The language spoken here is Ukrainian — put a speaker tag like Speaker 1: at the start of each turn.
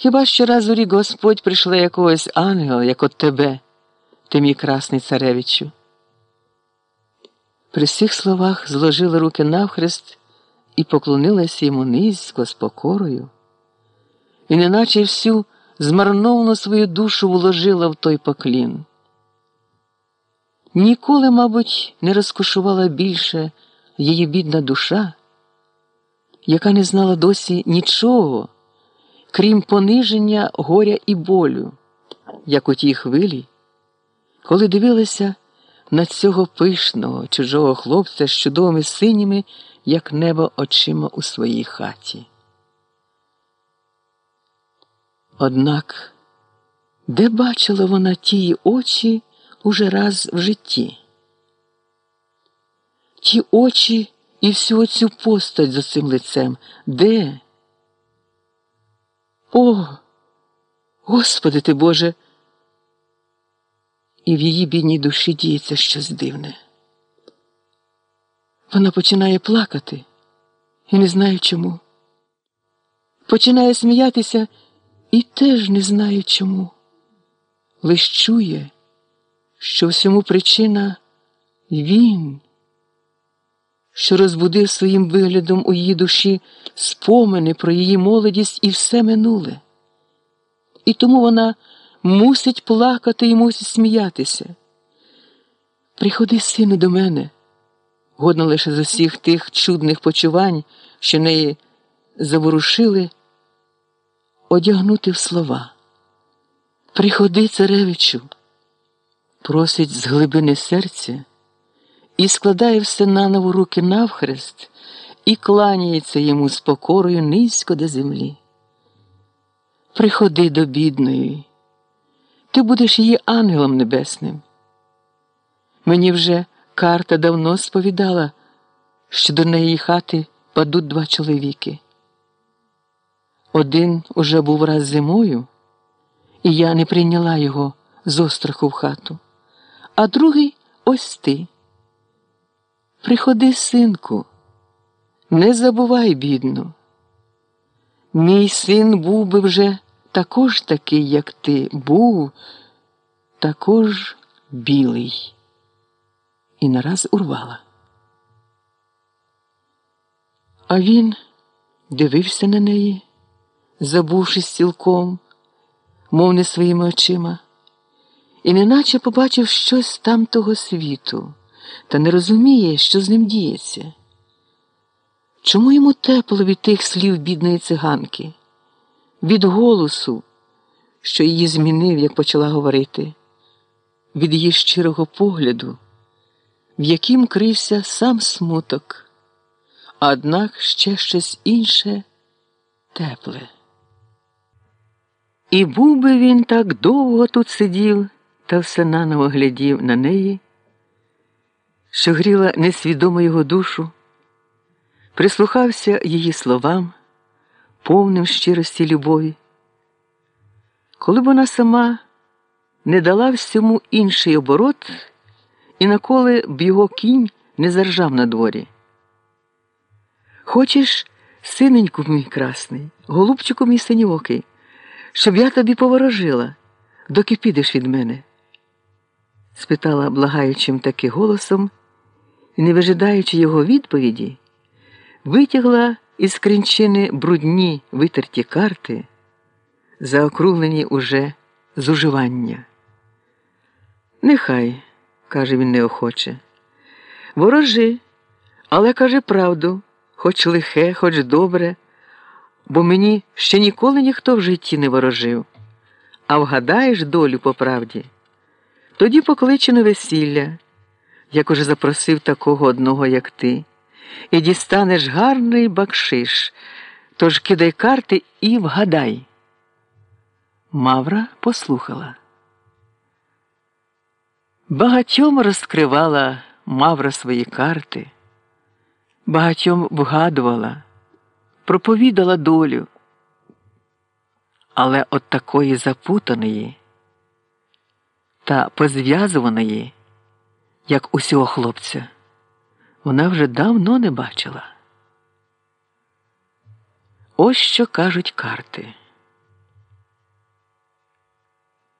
Speaker 1: Хіба що раз у рік Господь прийшле якогось ангела, як от тебе, ти мій красний царевичу. При цих словах зложила руки навхрест і поклонилася йому низько з покорою, і неначе всю змарновну свою душу вложила в той поклін. Ніколи, мабуть, не розкошувала більше її бідна душа, яка не знала досі нічого, крім пониження горя і болю, як у тій хвилі, коли дивилася на цього пишного чужого хлопця з чудовими синіми, як небо очима у своїй хаті. Однак, де бачила вона тії очі уже раз в житті? Ті очі і всю оцю постать за цим лицем. Де? О, Господи ти Боже! І в її бідній душі діється щось дивне. Вона починає плакати і не знає чому. Починає сміятися і теж не знає чому. Лиш чує, що всьому причина він, що розбудив своїм виглядом у її душі спомини про її молодість і все минуле. І тому вона мусить плакати і мусить сміятися. Приходи, сину, до мене, годно лише з усіх тих чудних почувань, що неї заворушили, одягнути в слова. Приходи, царевичу, просить з глибини серця і складає все наново руки навхрест і кланяється йому з покорою низько до землі. Приходи до бідної ти будеш її ангелом небесним. Мені вже карта давно сповідала, що до неї хати падуть два чоловіки. Один уже був раз зимою, і я не прийняла його з остраху в хату, а другий ось ти. Приходи, синку, не забувай, бідну. Мій син був би вже також такий, як ти, був також білий. І нараз урвала. А він дивився на неї, забувшись цілком, мов не своїми очима, і неначе побачив щось там того світу, та не розуміє, що з ним діється. Чому йому тепло від тих слів бідної циганки? від голосу, що її змінив, як почала говорити, від її щирого погляду, в яким крився сам смуток, а однак ще щось інше тепле. І був би він так довго тут сидів та все наново глядів на неї, що гріла несвідомо його душу, прислухався її словам повним щирості любові. Коли б вона сама не дала всьому інший оборот, і наколи б його кінь не заржав на дворі. Хочеш, синеньку мій красний, голубчику мій синьокий, щоб я тобі поворожила, доки підеш від мене? спитала благаючим таки голосом і, не вижидаючи його відповіді, витягла із кринчини брудні витерті карти, заокруглені уже з уживання. Нехай, каже він неохоче, ворожи, але каже правду, хоч лихе, хоч добре, бо мені ще ніколи ніхто в житті не ворожив. А вгадаєш долю по правді, тоді покличе на весілля, як уже запросив такого одного, як ти і дістанеш гарний бакшиш. Тож кидай карти і вгадай. Мавра послухала. Багатьом розкривала Мавра свої карти, багатьом вгадувала, проповідала долю. Але от такої запутаної та позв'язуваної, як усього хлопця вона вже давно не бачила. Ось що кажуть карти.